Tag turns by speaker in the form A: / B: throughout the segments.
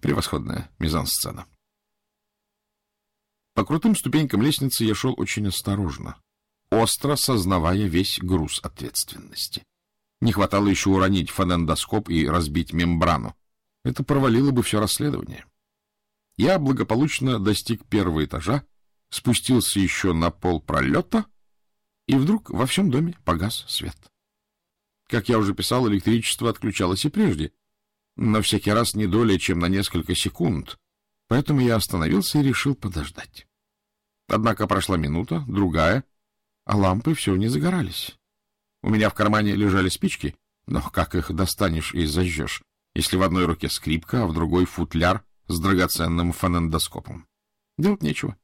A: Превосходная мизансцена. По крутым ступенькам лестницы я шел очень осторожно, остро сознавая весь груз ответственности. Не хватало еще уронить фонендоскоп и разбить мембрану. Это провалило бы все расследование. Я благополучно достиг первого этажа, спустился еще на пол пролета, и вдруг во всем доме погас свет. Как я уже писал, электричество отключалось и прежде, но всякий раз не долее, чем на несколько секунд, поэтому я остановился и решил подождать. Однако прошла минута, другая, а лампы все не загорались. У меня в кармане лежали спички, но как их достанешь и зажжешь, если в одной руке скрипка, а в другой футляр с драгоценным фонендоскопом? Делать нечего.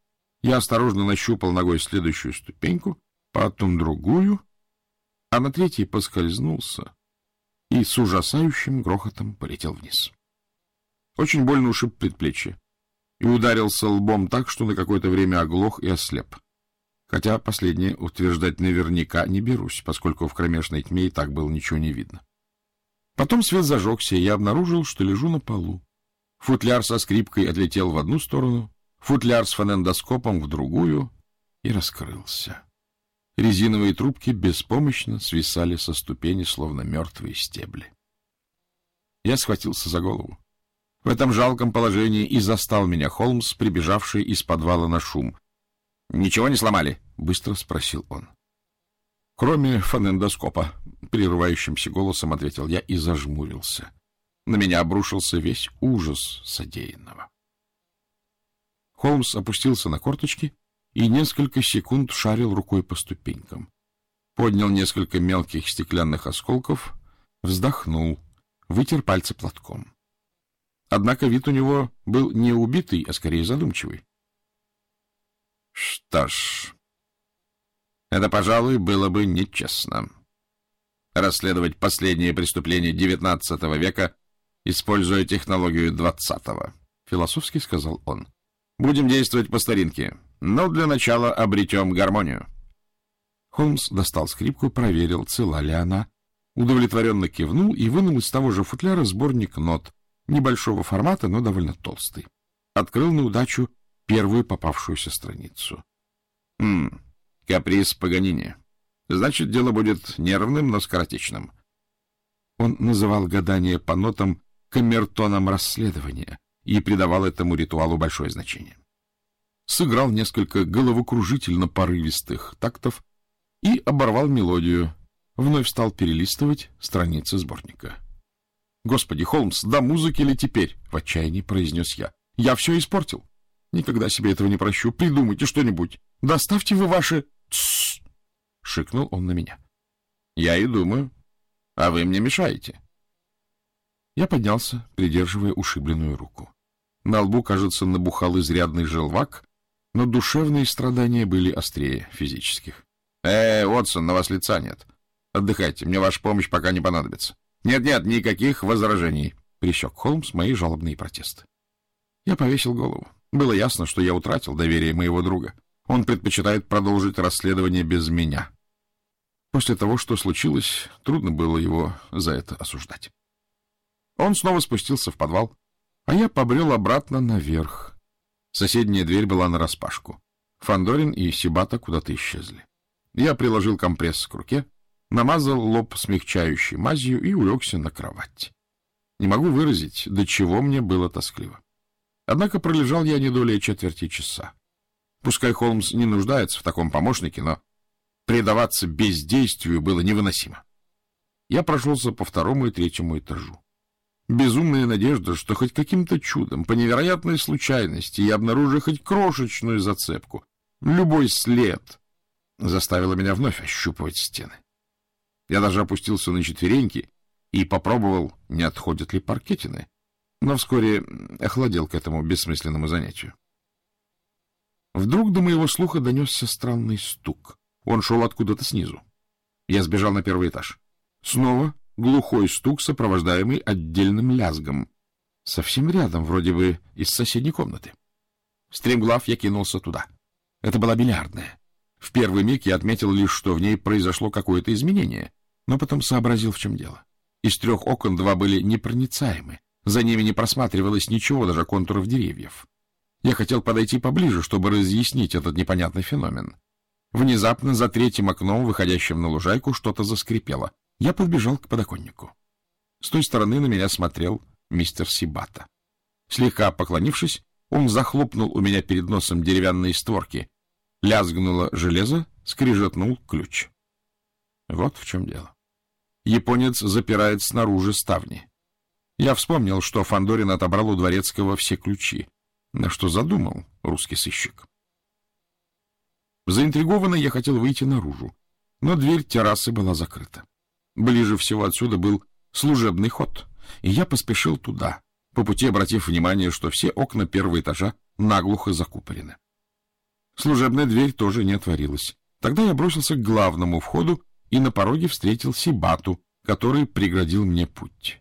A: Я осторожно нащупал ногой следующую ступеньку, потом другую, а на третьей поскользнулся и с ужасающим грохотом полетел вниз. Очень больно ушиб предплечье и ударился лбом так, что на какое-то время оглох и ослеп. Хотя последнее утверждать наверняка не берусь, поскольку в кромешной тьме и так было ничего не видно. Потом свет зажегся, и я обнаружил, что лежу на полу. Футляр со скрипкой отлетел в одну сторону, футляр с фонендоскопом в другую и раскрылся. Резиновые трубки беспомощно свисали со ступени, словно мертвые стебли. Я схватился за голову. В этом жалком положении и застал меня Холмс, прибежавший из подвала на шум. — Ничего не сломали? — быстро спросил он. — Кроме фонендоскопа, — прерывающимся голосом ответил я и зажмурился. На меня обрушился весь ужас содеянного. Холмс опустился на корточки и несколько секунд шарил рукой по ступенькам. Поднял несколько мелких стеклянных осколков, вздохнул, вытер пальцы платком. Однако вид у него был не убитый, а скорее задумчивый. — Что ж, это, пожалуй, было бы нечестно. Расследовать последние преступления XIX века, используя технологию XX, — философски сказал он. — Будем действовать по старинке. Но для начала обретем гармонию. Холмс достал скрипку, проверил, цела ли она, удовлетворенно кивнул и вынул из того же футляра сборник нот, небольшого формата, но довольно толстый. Открыл на удачу первую попавшуюся страницу. «Хм, каприз Паганини. Значит, дело будет нервным, но скоротечным». Он называл гадание по нотам камертоном расследования и придавал этому ритуалу большое значение сыграл несколько головокружительно порывистых тактов и оборвал мелодию, вновь стал перелистывать страницы сборника. — Господи, Холмс, да музыки ли теперь? — в отчаянии произнес я. — Я все испортил. Никогда себе этого не прощу. Придумайте что-нибудь. Доставьте вы ваши... Тссс! — шикнул он на меня. — Я и думаю. А вы мне мешаете. Я поднялся, придерживая ушибленную руку. На лбу, кажется, набухал изрядный желвак, но душевные страдания были острее физических. — Э, Уотсон, на вас лица нет. Отдыхайте, мне ваша помощь пока не понадобится. Нет-нет, никаких возражений, — прищек Холмс мои жалобные протесты. Я повесил голову. Было ясно, что я утратил доверие моего друга. Он предпочитает продолжить расследование без меня. После того, что случилось, трудно было его за это осуждать. Он снова спустился в подвал, а я побрел обратно наверх, Соседняя дверь была нараспашку. Фандорин и Сибата куда-то исчезли. Я приложил компресс к руке, намазал лоб смягчающей мазью и улегся на кровать. Не могу выразить, до чего мне было тоскливо. Однако пролежал я не долее четверти часа. Пускай Холмс не нуждается в таком помощнике, но предаваться бездействию было невыносимо. Я прошелся по второму и третьему этажу. Безумная надежда, что хоть каким-то чудом, по невероятной случайности, я обнаружу хоть крошечную зацепку, любой след, заставила меня вновь ощупывать стены. Я даже опустился на четвереньки и попробовал, не отходят ли паркетины, но вскоре охладел к этому бессмысленному занятию. Вдруг до моего слуха донесся странный стук. Он шел откуда-то снизу. Я сбежал на первый этаж. Снова глухой стук, сопровождаемый отдельным лязгом. Совсем рядом, вроде бы, из соседней комнаты. Стремглав я кинулся туда. Это была бильярдная. В первый миг я отметил лишь, что в ней произошло какое-то изменение, но потом сообразил, в чем дело. Из трех окон два были непроницаемы, За ними не просматривалось ничего, даже контуров деревьев. Я хотел подойти поближе, чтобы разъяснить этот непонятный феномен. Внезапно за третьим окном, выходящим на лужайку, что-то заскрипело. Я подбежал к подоконнику. С той стороны на меня смотрел мистер Сибата. Слегка поклонившись, он захлопнул у меня перед носом деревянные створки. Лязгнуло железо, скрижетнул ключ. Вот в чем дело. Японец запирает снаружи ставни. Я вспомнил, что Фандорин отобрал у дворецкого все ключи. На что задумал русский сыщик. Заинтригованный я хотел выйти наружу, но дверь террасы была закрыта. Ближе всего отсюда был служебный ход, и я поспешил туда, по пути обратив внимание, что все окна первого этажа наглухо закупорены. Служебная дверь тоже не отворилась. Тогда я бросился к главному входу и на пороге встретил Сибату, который преградил мне путь.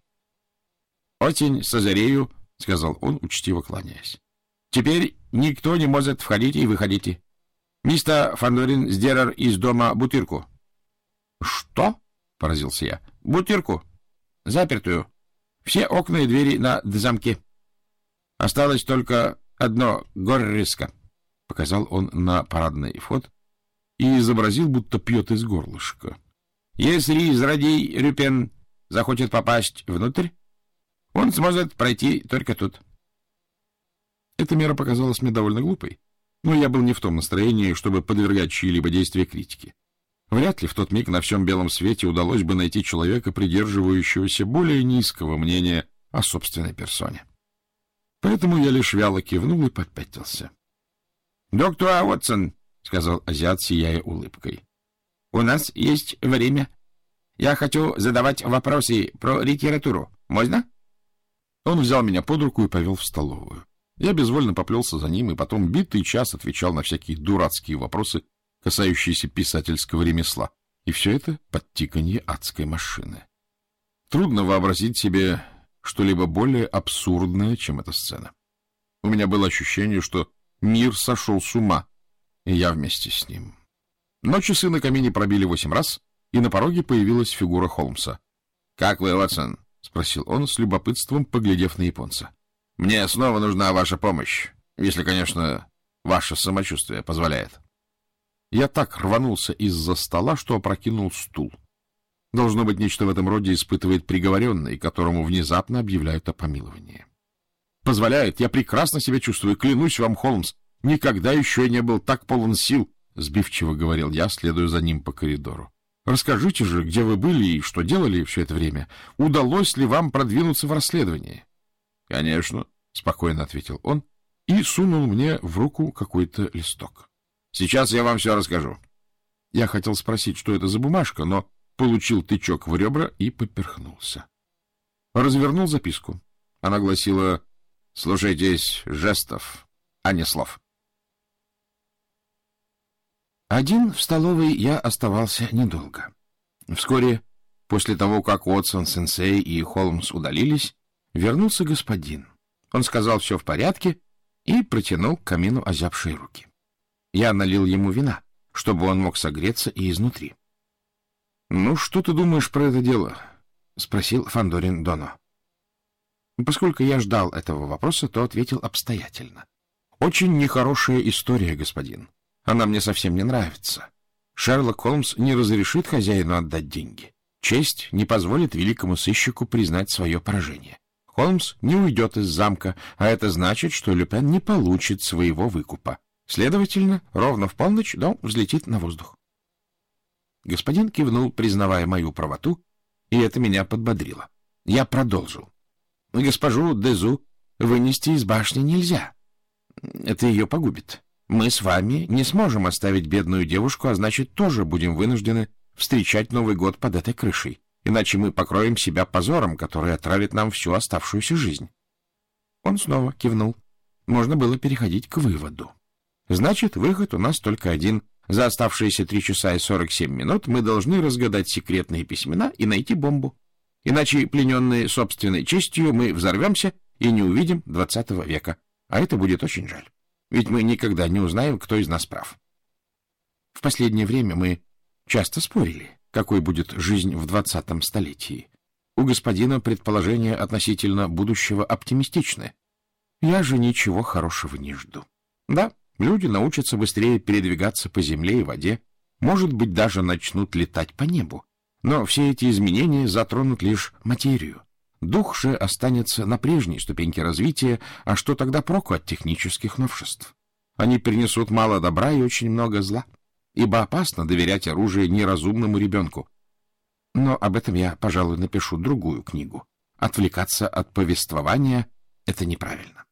A: — Осень с озарею, — сказал он, учтиво кланяясь. — Теперь никто не может входить и выходить. Мистер Фандорин сдерар из дома бутырку. — Что? — поразился я. — Бутырку. Запертую. Все окна и двери на замке. Осталось только одно горриска, — показал он на парадный вход и изобразил, будто пьет из горлышка. Если израдий Рюпен захочет попасть внутрь, он сможет пройти только тут. Эта мера показалась мне довольно глупой, но я был не в том настроении, чтобы подвергать чьи-либо действия критике. Вряд ли в тот миг на всем белом свете удалось бы найти человека, придерживающегося более низкого мнения о собственной персоне. Поэтому я лишь вяло кивнул и подпятился. — Доктор Уотсон, — сказал азиат, сияя улыбкой, — у нас есть время. Я хочу задавать вопросы про литературу. Можно? Он взял меня под руку и повел в столовую. Я безвольно поплелся за ним и потом битый час отвечал на всякие дурацкие вопросы, касающиеся писательского ремесла, и все это под тиканье адской машины. Трудно вообразить себе что-либо более абсурдное, чем эта сцена. У меня было ощущение, что мир сошел с ума, и я вместе с ним. Но часы на камине пробили восемь раз, и на пороге появилась фигура Холмса. — Как вы, Ватсон? — спросил он с любопытством, поглядев на японца. — Мне снова нужна ваша помощь, если, конечно, ваше самочувствие позволяет. Я так рванулся из-за стола, что опрокинул стул. Должно быть, нечто в этом роде испытывает приговоренный, которому внезапно объявляют о помиловании. Позволяет, я прекрасно себя чувствую, клянусь вам, Холмс, никогда еще не был так полон сил, — сбивчиво говорил я, следуя за ним по коридору. Расскажите же, где вы были и что делали все это время. Удалось ли вам продвинуться в расследовании? — Конечно, — спокойно ответил он и сунул мне в руку какой-то листок. Сейчас я вам все расскажу. Я хотел спросить, что это за бумажка, но получил тычок в ребра и поперхнулся. Развернул записку. Она гласила «Слушайтесь жестов, а не слов». Один в столовой я оставался недолго. Вскоре, после того, как Уотсон-сенсей и Холмс удалились, вернулся господин. Он сказал все в порядке и протянул к камину озябшие руки. Я налил ему вина, чтобы он мог согреться и изнутри. — Ну, что ты думаешь про это дело? — спросил Фандорин Доно. Поскольку я ждал этого вопроса, то ответил обстоятельно. — Очень нехорошая история, господин. Она мне совсем не нравится. Шерлок Холмс не разрешит хозяину отдать деньги. Честь не позволит великому сыщику признать свое поражение. Холмс не уйдет из замка, а это значит, что Люпен не получит своего выкупа. Следовательно, ровно в полночь дом взлетит на воздух. Господин кивнул, признавая мою правоту, и это меня подбодрило. Я продолжил. Госпожу Дезу вынести из башни нельзя. Это ее погубит. Мы с вами не сможем оставить бедную девушку, а значит, тоже будем вынуждены встречать Новый год под этой крышей, иначе мы покроем себя позором, который отравит нам всю оставшуюся жизнь. Он снова кивнул. Можно было переходить к выводу. Значит, выход у нас только один. За оставшиеся три часа и сорок семь минут мы должны разгадать секретные письмена и найти бомбу. Иначе, плененные собственной честью, мы взорвемся и не увидим двадцатого века. А это будет очень жаль. Ведь мы никогда не узнаем, кто из нас прав. В последнее время мы часто спорили, какой будет жизнь в двадцатом столетии. у господина предположения относительно будущего оптимистичны. Я же ничего хорошего не жду. Да, люди научатся быстрее передвигаться по земле и воде, может быть, даже начнут летать по небу. Но все эти изменения затронут лишь материю. Дух же останется на прежней ступеньке развития, а что тогда проку от технических новшеств? Они принесут мало добра и очень много зла, ибо опасно доверять оружие неразумному ребенку. Но об этом я, пожалуй, напишу другую книгу. Отвлекаться от повествования — это неправильно.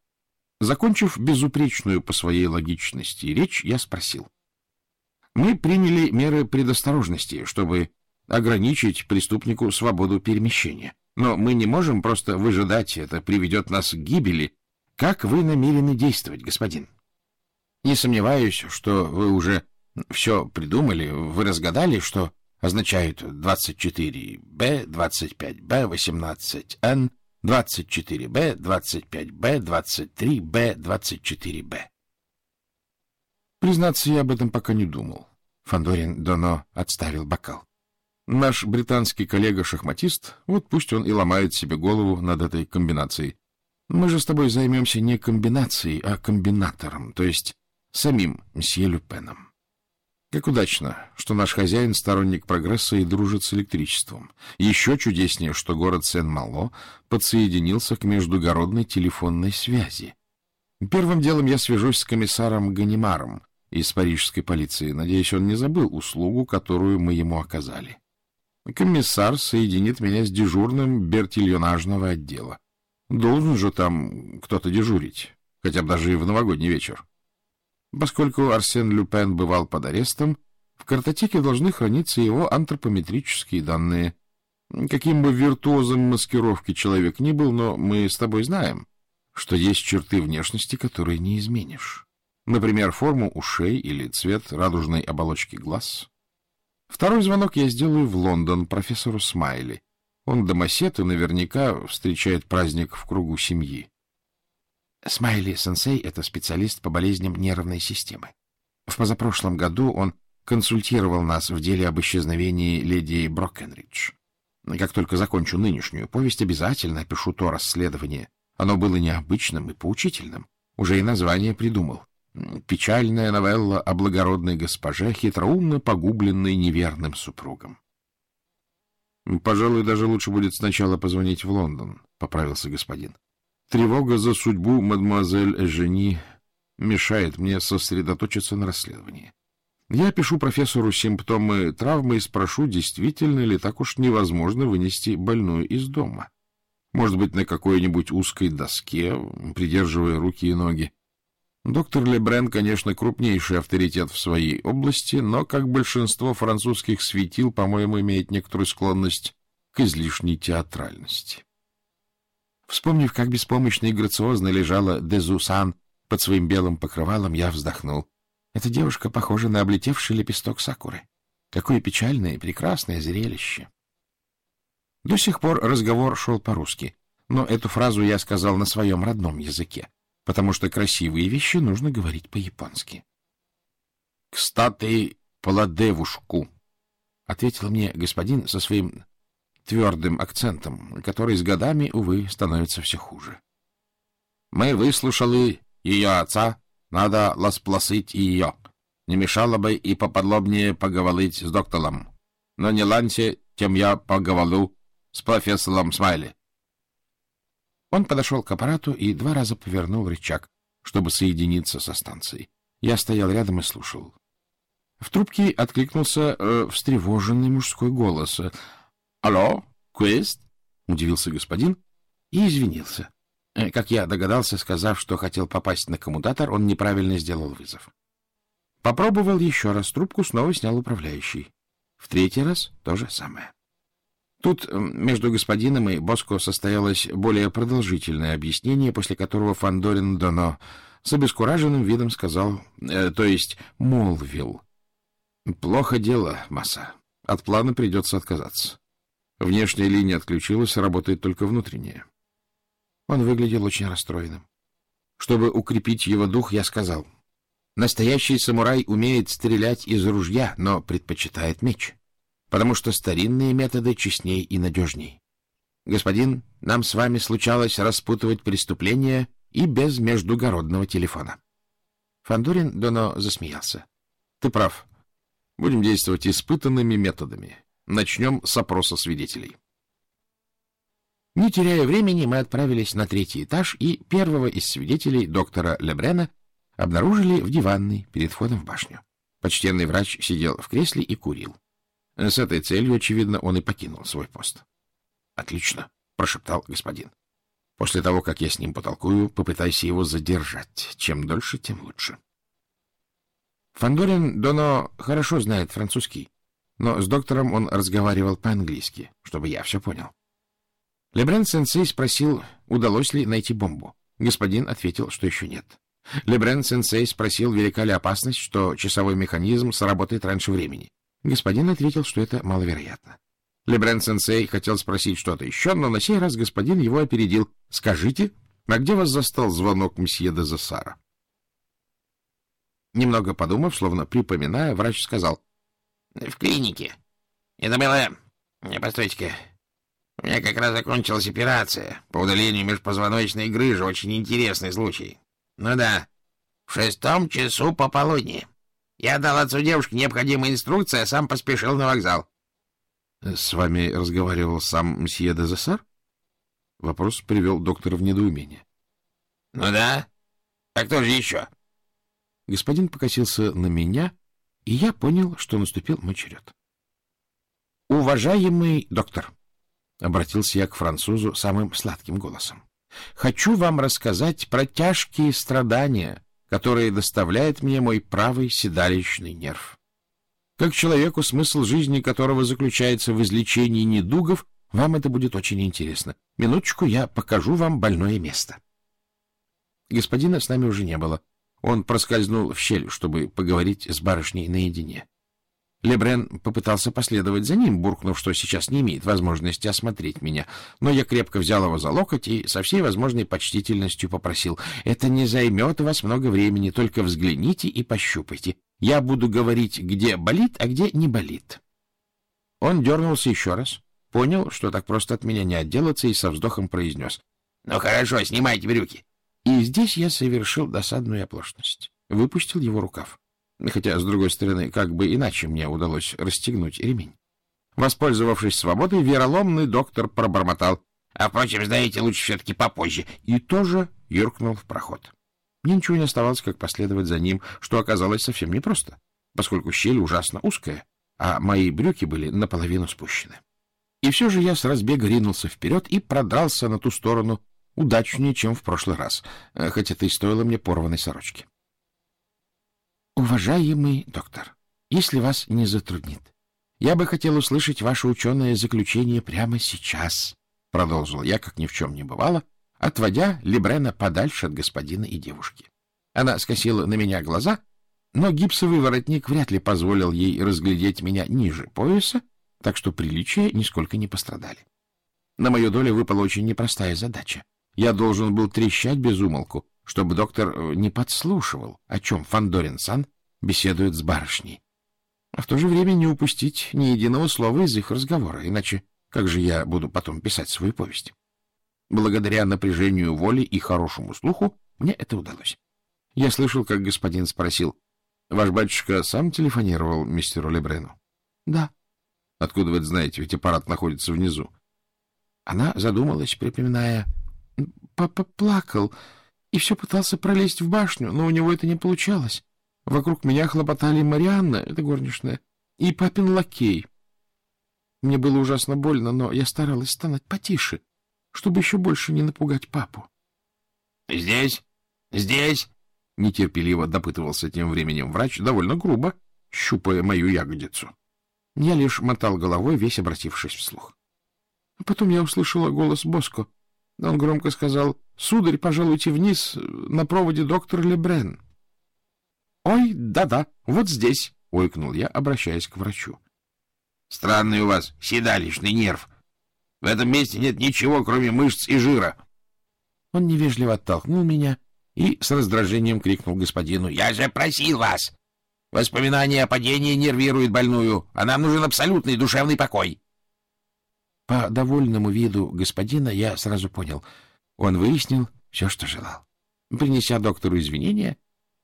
A: Закончив безупречную по своей логичности речь, я спросил. Мы приняли меры предосторожности, чтобы ограничить преступнику свободу перемещения. Но мы не можем просто выжидать, это приведет нас к гибели. Как вы намерены действовать, господин? Не сомневаюсь, что вы уже все придумали, вы разгадали, что означают 24Б, 25Б, 18Н, 24Б, 25Б, 23Б, 24Б. Признаться, я об этом пока не думал. Фандорин Доно отставил бокал. Наш британский коллега-шахматист, вот пусть он и ломает себе голову над этой комбинацией. Мы же с тобой займемся не комбинацией, а комбинатором, то есть самим мсье Люпеном. Как удачно, что наш хозяин сторонник прогресса и дружит с электричеством. Еще чудеснее, что город Сен-Мало подсоединился к междугородной телефонной связи. Первым делом я свяжусь с комиссаром Ганимаром из парижской полиции. Надеюсь, он не забыл услугу, которую мы ему оказали. Комиссар соединит меня с дежурным бертильонажного отдела. Должен же там кто-то дежурить, хотя бы даже и в новогодний вечер. Поскольку Арсен Люпен бывал под арестом, в картотеке должны храниться его антропометрические данные. Каким бы виртуозом маскировки человек ни был, но мы с тобой знаем, что есть черты внешности, которые не изменишь. Например, форму ушей или цвет радужной оболочки глаз. Второй звонок я сделаю в Лондон профессору Смайли. Он домосед и наверняка встречает праздник в кругу семьи. Смайли-сенсей — это специалист по болезням нервной системы. В позапрошлом году он консультировал нас в деле об исчезновении леди Брокенридж. Как только закончу нынешнюю повесть, обязательно опишу то расследование. Оно было необычным и поучительным. Уже и название придумал. Печальная новелла о благородной госпоже, хитроумно погубленной неверным супругом. — Пожалуй, даже лучше будет сначала позвонить в Лондон, — поправился господин. Тревога за судьбу мадемуазель Эжени мешает мне сосредоточиться на расследовании. Я пишу профессору симптомы травмы и спрошу, действительно ли так уж невозможно вынести больную из дома. Может быть, на какой-нибудь узкой доске, придерживая руки и ноги. Доктор Лебрен, конечно, крупнейший авторитет в своей области, но, как большинство французских светил, по-моему, имеет некоторую склонность к излишней театральности. Вспомнив, как беспомощно и грациозно лежала Дезусан под своим белым покрывалом, я вздохнул. Эта девушка похожа на облетевший лепесток сакуры. Какое печальное и прекрасное зрелище! До сих пор разговор шел по-русски, но эту фразу я сказал на своем родном языке потому что красивые вещи нужно говорить по-японски. — Кстати, поладевушку, — ответил мне господин со своим твердым акцентом, который с годами, увы, становится все хуже. — Мы выслушали ее отца, надо ласпласыть ее. Не мешало бы и поподлобнее поговорить с доктором. Но не ланьте, тем я поговорю с профессором Смайли. Он подошел к аппарату и два раза повернул рычаг, чтобы соединиться со станцией. Я стоял рядом и слушал. В трубке откликнулся э, встревоженный мужской голос. «Алло, Квест?» — удивился господин и извинился. Э, как я догадался, сказав, что хотел попасть на коммутатор, он неправильно сделал вызов. Попробовал еще раз, трубку снова снял управляющий. В третий раз то же самое. Тут между господином и Боско состоялось более продолжительное объяснение, после которого Фандорин Доно с обескураженным видом сказал, э, то есть молвил. «Плохо дело, масса. От плана придется отказаться. Внешняя линия отключилась, работает только внутренняя». Он выглядел очень расстроенным. Чтобы укрепить его дух, я сказал, «Настоящий самурай умеет стрелять из ружья, но предпочитает меч» потому что старинные методы честней и надежней. Господин, нам с вами случалось распутывать преступления и без междугородного телефона. Фандорин Доно засмеялся. — Ты прав. Будем действовать испытанными методами. Начнем с опроса свидетелей. Не теряя времени, мы отправились на третий этаж, и первого из свидетелей, доктора Лебрена, обнаружили в диванной перед входом в башню. Почтенный врач сидел в кресле и курил. С этой целью, очевидно, он и покинул свой пост. — Отлично, — прошептал господин. — После того, как я с ним потолкую, попытайся его задержать. Чем дольше, тем лучше. Фандорин Доно хорошо знает французский, но с доктором он разговаривал по-английски, чтобы я все понял. Лебрен-сенсей спросил, удалось ли найти бомбу. Господин ответил, что еще нет. Лебрен-сенсей спросил, велика ли опасность, что часовой механизм сработает раньше времени. Господин ответил, что это маловероятно. Лебрен-сенсей хотел спросить что-то еще, но на сей раз господин его опередил. — Скажите, а где вас застал звонок мсье де Засара? Немного подумав, словно припоминая, врач сказал. — В клинике. Это было... Постойте-ка. У меня как раз закончилась операция по удалению межпозвоночной грыжи. Очень интересный случай. Ну да, в шестом часу пополудни. Я дал отцу девушки необходимые инструкции, а сам поспешил на вокзал. — С вами разговаривал сам мсье де Зессар? Вопрос привел доктора в недоумение. — Ну да. А кто же еще? Господин покосился на меня, и я понял, что наступил мой черед. — Уважаемый доктор, — обратился я к французу самым сладким голосом, — хочу вам рассказать про тяжкие страдания, которые доставляет мне мой правый седалищный нерв. Как человеку, смысл жизни которого заключается в излечении недугов, вам это будет очень интересно. Минуточку, я покажу вам больное место. Господина с нами уже не было. Он проскользнул в щель, чтобы поговорить с барышней наедине. Лебрен попытался последовать за ним, буркнув, что сейчас не имеет возможности осмотреть меня, но я крепко взял его за локоть и со всей возможной почтительностью попросил, «Это не займет у вас много времени, только взгляните и пощупайте. Я буду говорить, где болит, а где не болит». Он дернулся еще раз, понял, что так просто от меня не отделаться, и со вздохом произнес, «Ну хорошо, снимайте брюки». И здесь я совершил досадную оплошность. Выпустил его рукав. Хотя, с другой стороны, как бы иначе мне удалось расстегнуть ремень. Воспользовавшись свободой, вероломный доктор пробормотал. А, впрочем, знаете, лучше все-таки попозже. И тоже юркнул в проход. Мне ничего не оставалось, как последовать за ним, что оказалось совсем непросто, поскольку щель ужасно узкая, а мои брюки были наполовину спущены. И все же я с разбега ринулся вперед и продрался на ту сторону удачнее, чем в прошлый раз, хотя это и стоило мне порванной сорочки. Уважаемый доктор, если вас не затруднит, я бы хотел услышать ваше ученое заключение прямо сейчас, — продолжил я, как ни в чем не бывало, отводя Лебрена подальше от господина и девушки. Она скосила на меня глаза, но гипсовый воротник вряд ли позволил ей разглядеть меня ниже пояса, так что приличия нисколько не пострадали. На мою долю выпала очень непростая задача. Я должен был трещать без умолку, чтобы доктор э, не подслушивал, о чем Фандорин-сан беседует с барышней. А в то же время не упустить ни единого слова из их разговора, иначе как же я буду потом писать свою повесть? Благодаря напряжению воли и хорошему слуху мне это удалось. Я слышал, как господин спросил, «Ваш батюшка сам телефонировал мистеру Лебрену?» «Да». «Откуда вы это знаете? Ведь аппарат находится внизу». Она задумалась, припоминая, «Папа плакал и все пытался пролезть в башню, но у него это не получалось. Вокруг меня хлопотали Марианна, это горничная, и папин лакей. Мне было ужасно больно, но я старалась стонать потише, чтобы еще больше не напугать папу. — Здесь? Здесь? — нетерпеливо допытывался тем временем врач, довольно грубо, щупая мою ягодицу. Я лишь мотал головой, весь обратившись вслух. Потом я услышала голос Боско. Он громко сказал, — Сударь, пожалуйте вниз, на проводе доктор Лебрен. — Ой, да-да, вот здесь, — ойкнул я, обращаясь к врачу. — Странный у вас седалищный нерв. В этом месте нет ничего, кроме мышц и жира. Он невежливо оттолкнул меня и с раздражением крикнул господину. — Я же просил вас! Воспоминание о падении нервирует больную, а нам нужен абсолютный душевный покой.
B: По довольному виду господина я сразу понял. Он выяснил все, что желал. Принеся доктору извинения,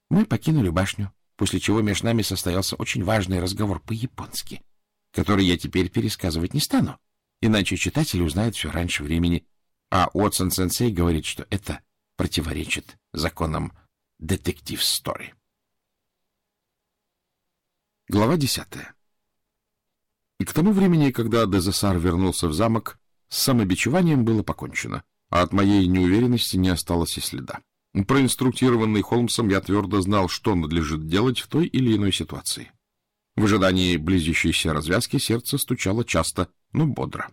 B: мы покинули башню, после чего между нами состоялся очень важный разговор по-японски, который я теперь пересказывать не стану, иначе читатель узнает все раньше времени, а Уотсон-сенсей говорит, что это противоречит законам детектив-стори.
A: Глава десятая. И к тому времени, когда Дезессар вернулся в замок, с самобичеванием было покончено, а от моей неуверенности не осталось и следа. Проинструктированный Холмсом, я твердо знал, что надлежит делать в той или иной ситуации. В ожидании близящейся развязки сердце стучало часто, но бодро.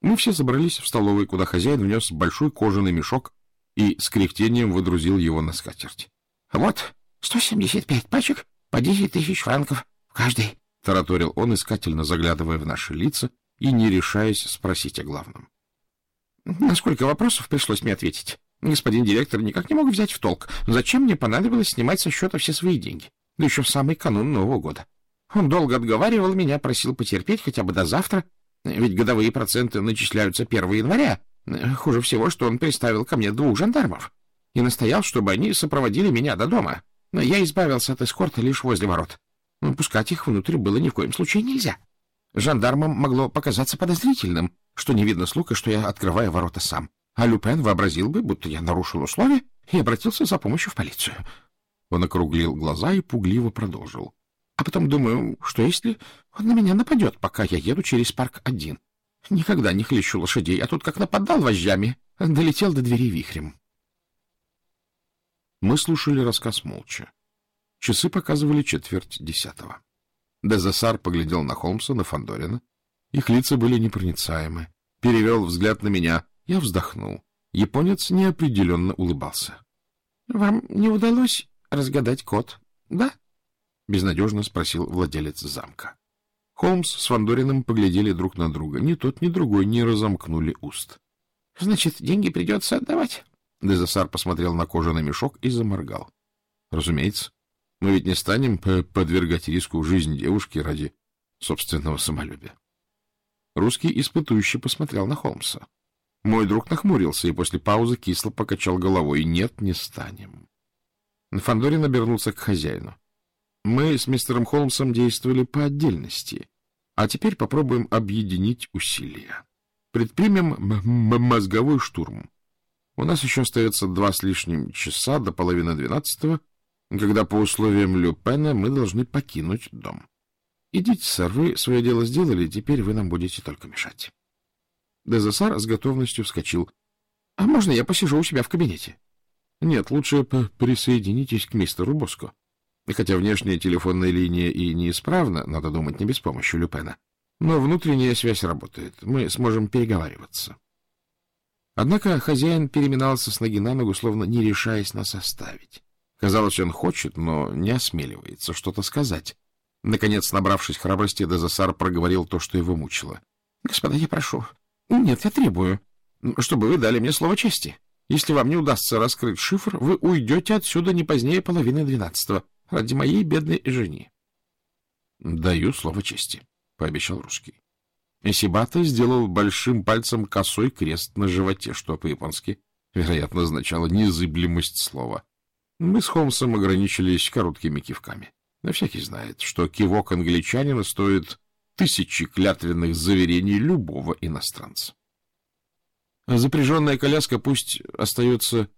A: Мы все собрались в столовой, куда хозяин внес большой кожаный мешок и с кряхтением выдрузил его на скатерть.
B: — Вот, 175 пачек по 10 тысяч франков в каждой, —
A: тараторил он, искательно заглядывая в наши лица и не решаясь спросить о главном.
B: — На сколько вопросов пришлось мне ответить? Господин директор никак не мог взять в толк, зачем мне понадобилось снимать со счета все свои деньги, да еще в самый канун Нового года. Он долго отговаривал меня, просил потерпеть хотя бы до завтра, ведь годовые проценты начисляются 1 января. Хуже всего, что он приставил ко мне двух жандармов и настоял, чтобы они сопроводили меня до дома. Но я избавился от эскорта лишь возле ворот. Пускать их внутрь было ни в коем случае нельзя. Жандармам могло показаться подозрительным, что не видно слуг что я открываю ворота сам. А Люпен вообразил бы, будто я нарушил условия, и обратился за помощью в полицию.
A: Он округлил глаза и пугливо продолжил.
B: А потом думаю, что если он на меня нападет, пока я еду через парк один? Никогда не хлещу лошадей, а тут как нападал вожжами, долетел до двери вихрем.
A: Мы слушали рассказ молча. Часы показывали четверть десятого. Дезасар поглядел на Холмса, на Фандорина. Их лица были непроницаемы. Перевел взгляд на меня. Я вздохнул. Японец неопределенно улыбался.
B: — Вам не удалось разгадать код, да?
A: — безнадежно спросил владелец замка. Холмс с Фандориным поглядели друг на друга. Ни тот, ни другой не разомкнули уст.
B: — Значит, деньги придется отдавать?
A: Дезасар посмотрел на кожаный мешок и заморгал. — Разумеется. Мы ведь не станем подвергать риску жизнь девушки ради собственного самолюбия. Русский испытующий посмотрел на Холмса. Мой друг нахмурился и после паузы кисло покачал головой. Нет, не станем. Фандорин обернулся к хозяину. Мы с мистером Холмсом действовали по отдельности, а теперь попробуем объединить усилия. Предпримем мозговой штурм. У нас еще остается два с лишним часа до половины двенадцатого, когда по условиям Люпена мы должны покинуть дом. Идите, сэр, вы свое дело сделали, теперь вы нам будете только мешать. Дезессар с готовностью вскочил. — А можно я посижу у себя в кабинете? — Нет, лучше присоединитесь к мистеру Боско. Хотя внешняя телефонная линия и неисправна, надо думать, не без помощи Люпена. Но внутренняя связь работает. Мы сможем переговариваться. Однако хозяин переминался с ноги на ногу, словно не решаясь нас оставить. Казалось, он хочет, но не осмеливается что-то сказать. Наконец, набравшись храбрости, Дезасар проговорил то, что его мучило.
B: — Господа, я прошу. Нет, я требую, чтобы вы дали мне слово чести. Если вам не удастся раскрыть шифр, вы уйдете отсюда не позднее половины двенадцатого ради моей бедной жени.
A: — Даю слово чести, — пообещал русский. Сибата сделал большим пальцем косой крест на животе, что по-японски, вероятно, означало незыблемость слова. Мы с Холмсом ограничились короткими кивками. На всякий знает, что кивок англичанина стоит тысячи клятвенных заверений любого иностранца. Запряженная коляска пусть остается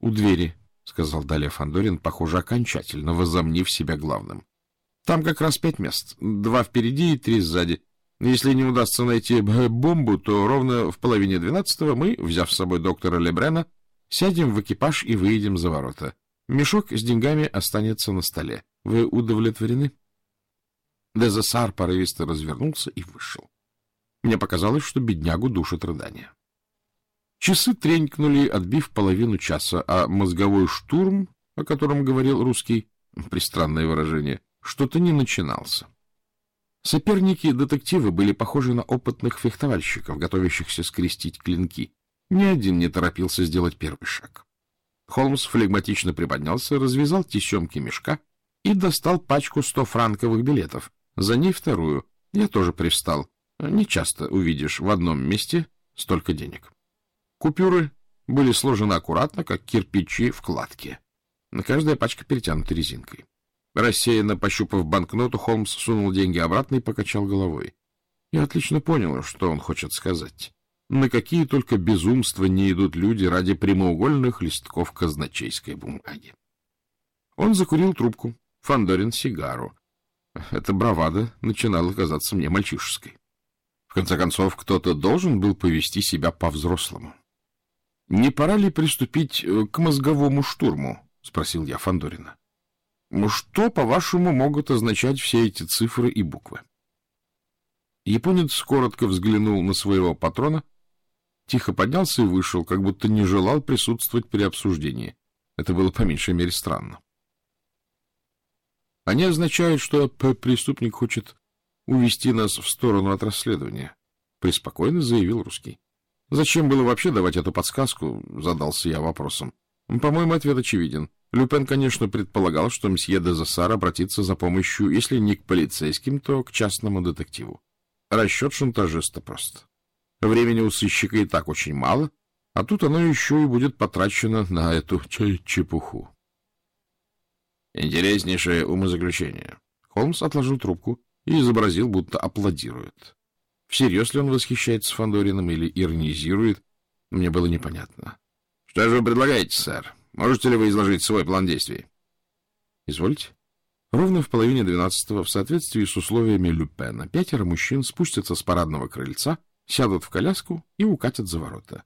A: у двери, — сказал далее Фандорин, похоже, окончательно возомнив себя главным. — Там как раз пять мест. Два впереди и три сзади. Если не удастся найти бомбу, то ровно в половине двенадцатого мы, взяв с собой доктора Лебрена, сядем в экипаж и выедем за ворота. Мешок с деньгами останется на столе. Вы удовлетворены? Дезессар порывисто развернулся и вышел. Мне показалось, что беднягу душит рыдание. Часы тренькнули, отбив половину часа, а мозговой штурм, о котором говорил русский, пристранное выражение, что-то не начинался. Соперники-детективы были похожи на опытных фехтовальщиков, готовящихся скрестить клинки. Ни один не торопился сделать первый шаг. Холмс флегматично приподнялся, развязал тесемки мешка и достал пачку сто франковых билетов. За ней вторую. Я тоже привстал. Не часто увидишь в одном месте столько денег. Купюры были сложены аккуратно, как кирпичи в кладке. Каждая пачка перетянута резинкой. Рассеянно пощупав банкноту, Холмс сунул деньги обратно и покачал головой. Я отлично понял, что он хочет сказать. На какие только безумства не идут люди ради прямоугольных листков казначейской бумаги. Он закурил трубку, Фандорин сигару. Эта бравада начинала казаться мне мальчишеской. В конце концов, кто-то должен был повести себя по-взрослому. — Не пора ли приступить э, к мозговому штурму? — спросил я Фандорина. Что, по-вашему, могут означать все эти цифры и буквы? Японец коротко взглянул на своего патрона, тихо поднялся и вышел, как будто не желал присутствовать при обсуждении. Это было по меньшей мере странно. Они означают, что преступник хочет увести нас в сторону от расследования, — преспокойно заявил русский. — Зачем было вообще давать эту подсказку? — задался я вопросом. По-моему, ответ очевиден. Люпен, конечно, предполагал, что мсье де Засар обратится за помощью, если не к полицейским, то к частному детективу. Расчет шантажиста прост. Времени у сыщика и так очень мало, а тут оно еще и будет потрачено на эту чепуху. Интереснейшее умозаключение. Холмс отложил трубку и изобразил, будто аплодирует. Всерьез ли он восхищается Фандориным или иронизирует, мне было непонятно. — Что же вы предлагаете, сэр? Можете ли вы изложить свой план действий? — Извольте. Ровно в половине двенадцатого, в соответствии с условиями Люпена, пятеро мужчин спустятся с парадного крыльца, сядут в коляску и укатят за ворота.